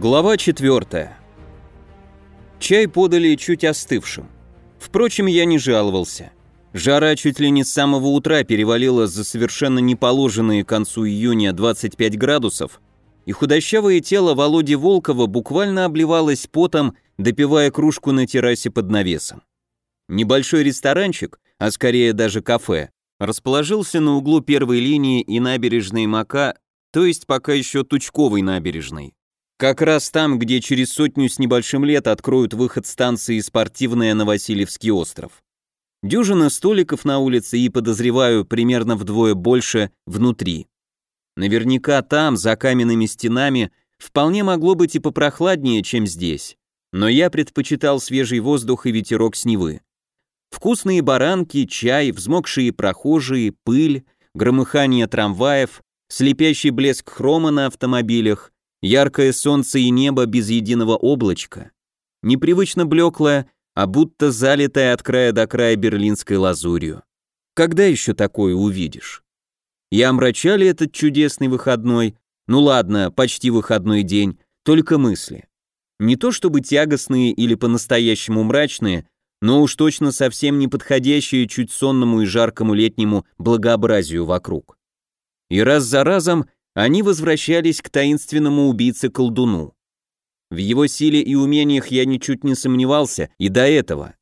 Глава 4. Чай подали чуть остывшим. Впрочем, я не жаловался. Жара чуть ли не с самого утра перевалила за совершенно неположенные к концу июня 25 градусов, и худощавое тело Володи Волкова буквально обливалось потом, допивая кружку на террасе под навесом. Небольшой ресторанчик, а скорее даже кафе, расположился на углу первой линии и набережной Мака, то есть пока еще Тучковой набережной. Как раз там, где через сотню с небольшим лет откроют выход станции «Спортивная» на Васильевский остров. Дюжина столиков на улице и, подозреваю, примерно вдвое больше внутри. Наверняка там, за каменными стенами, вполне могло быть и попрохладнее, чем здесь. Но я предпочитал свежий воздух и ветерок с Невы. Вкусные баранки, чай, взмокшие прохожие, пыль, громыхание трамваев, слепящий блеск хрома на автомобилях, Яркое солнце и небо без единого облачка. Непривычно блеклое, а будто залитое от края до края берлинской лазурью. Когда еще такое увидишь? И омрачали этот чудесный выходной, ну ладно, почти выходной день, только мысли. Не то чтобы тягостные или по-настоящему мрачные, но уж точно совсем не подходящие чуть сонному и жаркому летнему благообразию вокруг. И раз за разом они возвращались к таинственному убийце-колдуну. В его силе и умениях я ничуть не сомневался и до этого.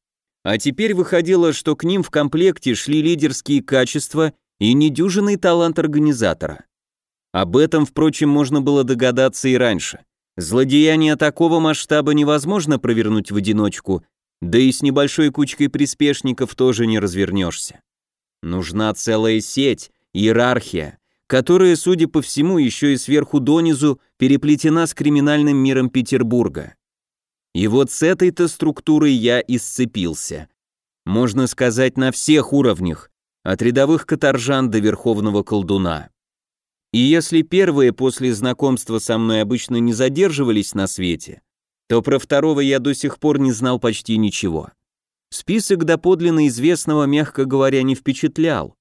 А теперь выходило, что к ним в комплекте шли лидерские качества и недюжинный талант организатора. Об этом, впрочем, можно было догадаться и раньше. Злодеяние такого масштаба невозможно провернуть в одиночку, да и с небольшой кучкой приспешников тоже не развернешься. Нужна целая сеть, иерархия, которая, судя по всему, еще и сверху донизу переплетена с криминальным миром Петербурга. И вот с этой-то структурой я и сцепился. Можно сказать, на всех уровнях, от рядовых каторжан до верховного колдуна. И если первые после знакомства со мной обычно не задерживались на свете, то про второго я до сих пор не знал почти ничего. Список доподлинно известного, мягко говоря, не впечатлял.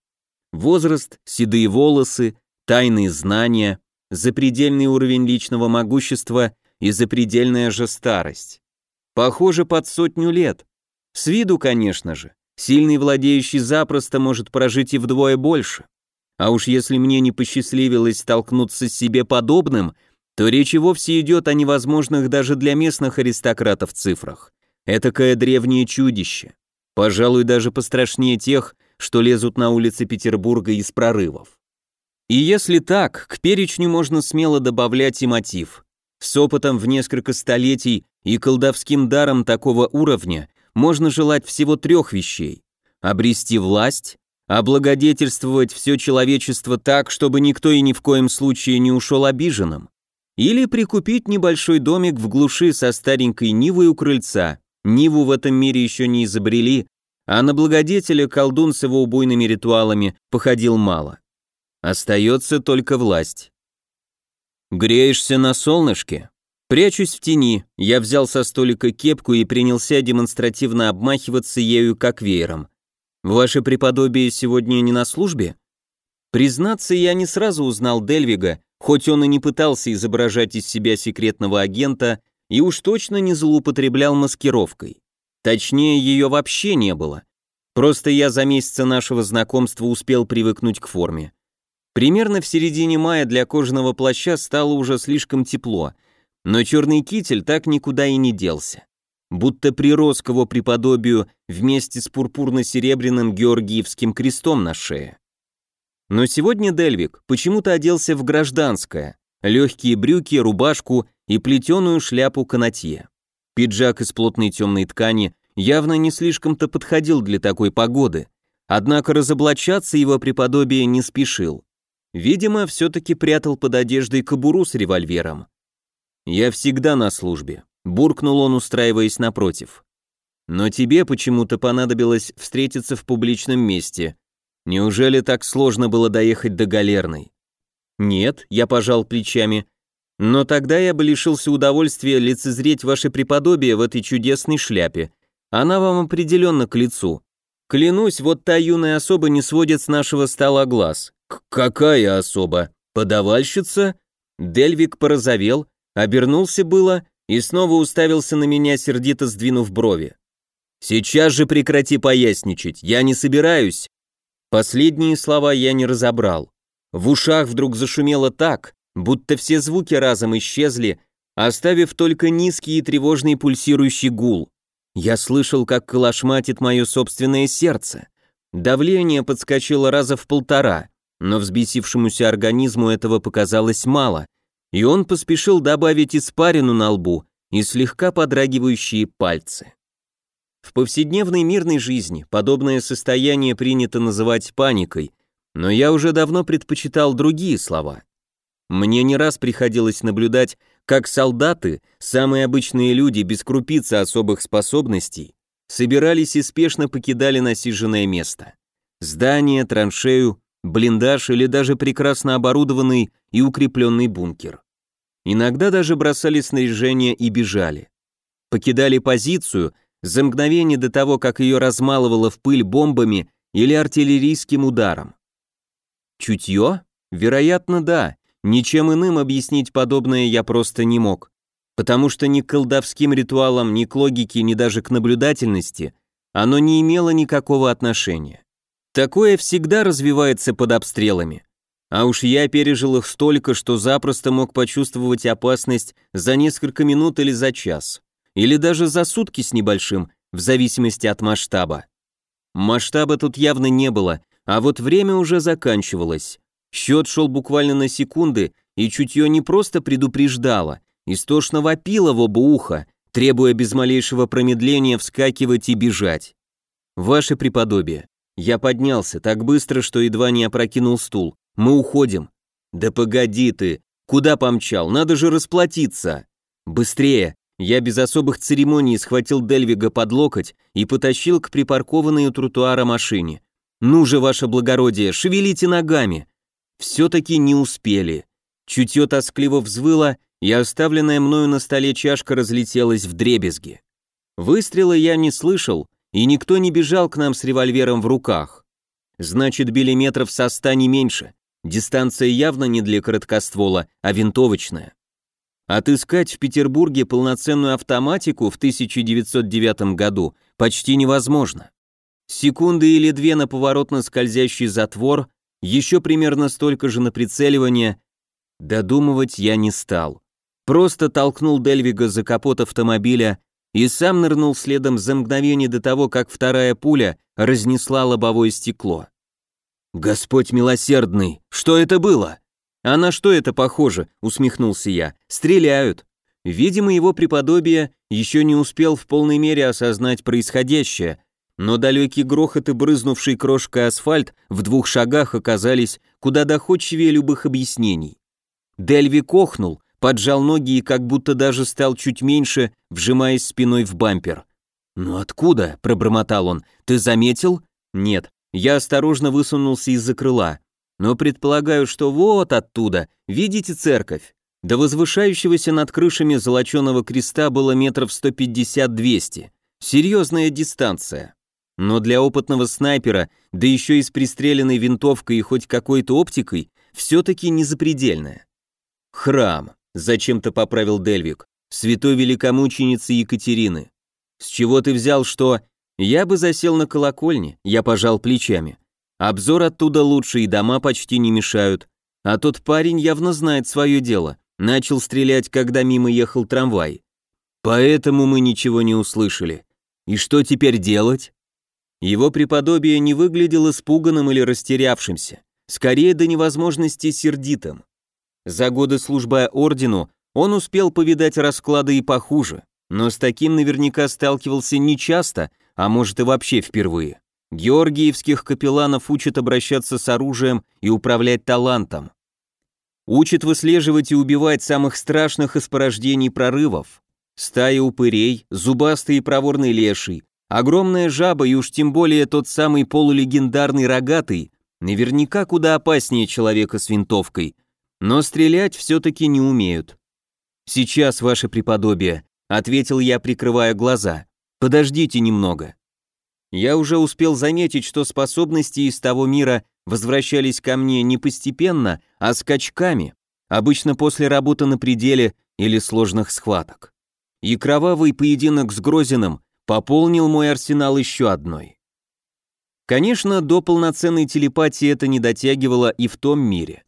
Возраст, седые волосы, тайные знания, запредельный уровень личного могущества и запредельная же старость. Похоже, под сотню лет. С виду, конечно же. Сильный владеющий запросто может прожить и вдвое больше. А уж если мне не посчастливилось столкнуться с себе подобным, то речь и вовсе идет о невозможных даже для местных аристократов цифрах. Этакое древнее чудище. Пожалуй, даже пострашнее тех, что лезут на улицы Петербурга из прорывов. И если так, к перечню можно смело добавлять и мотив. С опытом в несколько столетий и колдовским даром такого уровня можно желать всего трех вещей. Обрести власть, облагодетельствовать все человечество так, чтобы никто и ни в коем случае не ушел обиженным, или прикупить небольшой домик в глуши со старенькой Нивой у крыльца. Ниву в этом мире еще не изобрели, а на благодетеля колдун с его убойными ритуалами походил мало. Остается только власть. Греешься на солнышке? Прячусь в тени, я взял со столика кепку и принялся демонстративно обмахиваться ею как веером. Ваше преподобие сегодня не на службе? Признаться, я не сразу узнал Дельвига, хоть он и не пытался изображать из себя секретного агента и уж точно не злоупотреблял маскировкой. Точнее, ее вообще не было. Просто я за месяцы нашего знакомства успел привыкнуть к форме. Примерно в середине мая для кожаного плаща стало уже слишком тепло, но черный китель так никуда и не делся. Будто прирос к его преподобию вместе с пурпурно-серебряным георгиевским крестом на шее. Но сегодня Дельвик почему-то оделся в гражданское, легкие брюки, рубашку и плетеную шляпу канатье. Пиджак из плотной темной ткани явно не слишком-то подходил для такой погоды, однако разоблачаться его преподобие не спешил. Видимо, все-таки прятал под одеждой кобуру с револьвером. «Я всегда на службе», — буркнул он, устраиваясь напротив. «Но тебе почему-то понадобилось встретиться в публичном месте. Неужели так сложно было доехать до Галерной?» «Нет», — я пожал плечами, но тогда я бы лишился удовольствия лицезреть ваше преподобие в этой чудесной шляпе. Она вам определенно к лицу. Клянусь, вот та юная особа не сводит с нашего стола глаз. К какая особа? Подавальщица? Дельвик порозовел, Обернулся было и снова уставился на меня, сердито сдвинув брови. «Сейчас же прекрати поясничать, я не собираюсь». Последние слова я не разобрал. В ушах вдруг зашумело так, будто все звуки разом исчезли, оставив только низкий и тревожный пульсирующий гул. Я слышал, как колошматит мое собственное сердце. Давление подскочило раза в полтора, но взбесившемуся организму этого показалось мало, и он поспешил добавить испарину на лбу и слегка подрагивающие пальцы. В повседневной мирной жизни подобное состояние принято называть паникой, но я уже давно предпочитал другие слова. Мне не раз приходилось наблюдать, как солдаты, самые обычные люди без крупицы особых способностей, собирались и спешно покидали насиженное место. Здание, траншею, блиндаж или даже прекрасно оборудованный и укрепленный бункер. Иногда даже бросали снаряжение и бежали. Покидали позицию за мгновение до того, как ее размалывало в пыль бомбами или артиллерийским ударом. Чутье? Вероятно, да. Ничем иным объяснить подобное я просто не мог потому что ни к колдовским ритуалам, ни к логике, ни даже к наблюдательности оно не имело никакого отношения. Такое всегда развивается под обстрелами. А уж я пережил их столько, что запросто мог почувствовать опасность за несколько минут или за час, или даже за сутки с небольшим, в зависимости от масштаба. Масштаба тут явно не было, а вот время уже заканчивалось. Счет шел буквально на секунды, и чутье не просто предупреждало, истошно вопила в оба уха, требуя без малейшего промедления вскакивать и бежать. «Ваше преподобие». Я поднялся так быстро, что едва не опрокинул стул. «Мы уходим». «Да погоди ты! Куда помчал? Надо же расплатиться!» «Быстрее!» Я без особых церемоний схватил Дельвига под локоть и потащил к припаркованной у тротуара машине. «Ну же, ваше благородие, шевелите ногами!» Все-таки не успели. Чутье тоскливо взвыло, и оставленная мною на столе чашка разлетелась в дребезги. Выстрела я не слышал, и никто не бежал к нам с револьвером в руках. Значит, били метров со ста не меньше. Дистанция явно не для короткоствола, а винтовочная. Отыскать в Петербурге полноценную автоматику в 1909 году почти невозможно. Секунды или две на поворотно скользящий затвор, еще примерно столько же на прицеливание. Додумывать я не стал просто толкнул Дельвига за капот автомобиля и сам нырнул следом за мгновение до того, как вторая пуля разнесла лобовое стекло. «Господь милосердный, что это было?» «А на что это похоже?» — усмехнулся я. «Стреляют». Видимо, его преподобие еще не успел в полной мере осознать происходящее, но далекий грохот и брызнувший крошкой асфальт в двух шагах оказались куда доходчивее любых объяснений. Дельви кохнул, поджал ноги и как будто даже стал чуть меньше, вжимаясь спиной в бампер. «Ну откуда?» – пробормотал он. «Ты заметил?» «Нет». Я осторожно высунулся из-за крыла. «Но предполагаю, что вот оттуда. Видите церковь?» До возвышающегося над крышами золоченого креста было метров 150-200. Серьезная дистанция. Но для опытного снайпера, да еще и с пристреленной винтовкой и хоть какой-то оптикой, все-таки не запредельная. Храм. Зачем-то поправил Дельвик. Святой великомученицы Екатерины. С чего ты взял, что... Я бы засел на колокольне, я пожал плечами. Обзор оттуда лучше и дома почти не мешают. А тот парень явно знает свое дело. Начал стрелять, когда мимо ехал трамвай. Поэтому мы ничего не услышали. И что теперь делать? Его преподобие не выглядело испуганным или растерявшимся, скорее до невозможности сердитым. За годы службы ордену он успел повидать расклады и похуже, но с таким наверняка сталкивался нечасто, а может и вообще впервые. Георгиевских капелланов учат обращаться с оружием и управлять талантом. Учат выслеживать и убивать самых страшных из порождений прорывов. Стая упырей, зубастый и проворный леший, огромная жаба и уж тем более тот самый полулегендарный рогатый, наверняка куда опаснее человека с винтовкой, но стрелять все-таки не умеют. «Сейчас, ваше преподобие», — ответил я, прикрывая глаза. «Подождите немного». Я уже успел заметить, что способности из того мира возвращались ко мне не постепенно, а скачками, обычно после работы на пределе или сложных схваток. И кровавый поединок с Грозиным пополнил мой арсенал еще одной. Конечно, до полноценной телепатии это не дотягивало и в том мире.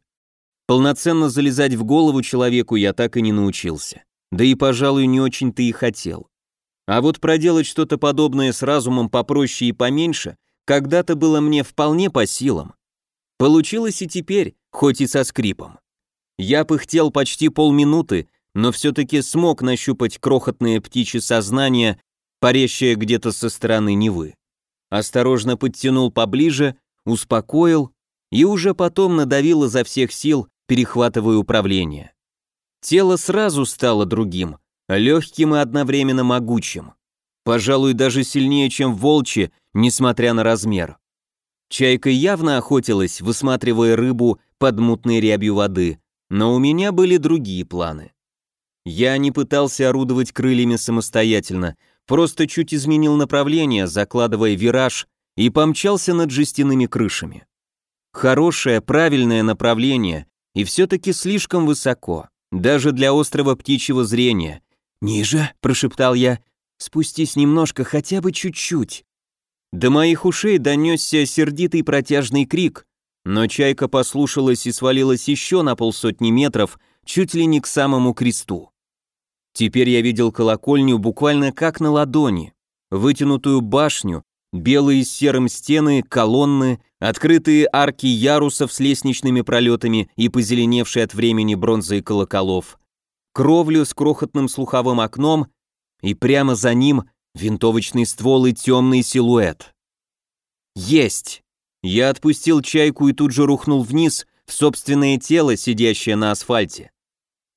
Полноценно залезать в голову человеку я так и не научился. Да и, пожалуй, не очень-то и хотел. А вот проделать что-то подобное с разумом попроще и поменьше когда-то было мне вполне по силам. Получилось и теперь, хоть и со скрипом. Я пыхтел почти полминуты, но все-таки смог нащупать крохотное птичье сознание, парящее где-то со стороны Невы. Осторожно подтянул поближе, успокоил и уже потом надавил изо всех сил, перехватывая управление. Тело сразу стало другим, легким и одновременно могучим. Пожалуй, даже сильнее, чем волчье, несмотря на размер. Чайка явно охотилась, высматривая рыбу под мутной рябью воды, но у меня были другие планы. Я не пытался орудовать крыльями самостоятельно, просто чуть изменил направление, закладывая вираж, и помчался над жестяными крышами. Хорошее, правильное направление, и все-таки слишком высоко, даже для острого птичьего зрения. «Ниже», — прошептал я, — «спустись немножко, хотя бы чуть-чуть». До моих ушей донесся сердитый протяжный крик, но чайка послушалась и свалилась еще на полсотни метров, чуть ли не к самому кресту. Теперь я видел колокольню буквально как на ладони, вытянутую башню, белые с серым стены, колонны, открытые арки ярусов с лестничными пролетами и позеленевшие от времени бронзой колоколов, кровлю с крохотным слуховым окном и прямо за ним винтовочный ствол и темный силуэт. Есть! Я отпустил чайку и тут же рухнул вниз в собственное тело, сидящее на асфальте.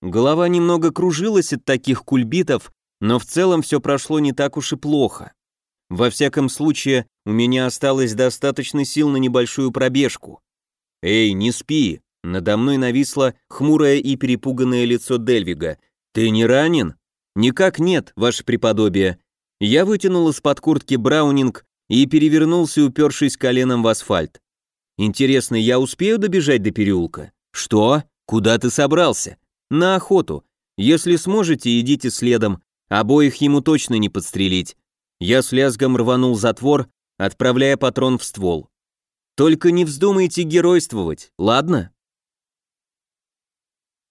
Голова немного кружилась от таких кульбитов, но в целом все прошло не так уж и плохо. Во всяком случае, у меня осталось достаточно сил на небольшую пробежку. «Эй, не спи!» Надо мной нависло хмурое и перепуганное лицо Дельвига. «Ты не ранен?» «Никак нет, ваше преподобие». Я вытянул из-под куртки Браунинг и перевернулся, упершись коленом в асфальт. «Интересно, я успею добежать до переулка?» «Что? Куда ты собрался?» «На охоту. Если сможете, идите следом. Обоих ему точно не подстрелить». Я с лязгом рванул затвор, отправляя патрон в ствол. «Только не вздумайте геройствовать, ладно?»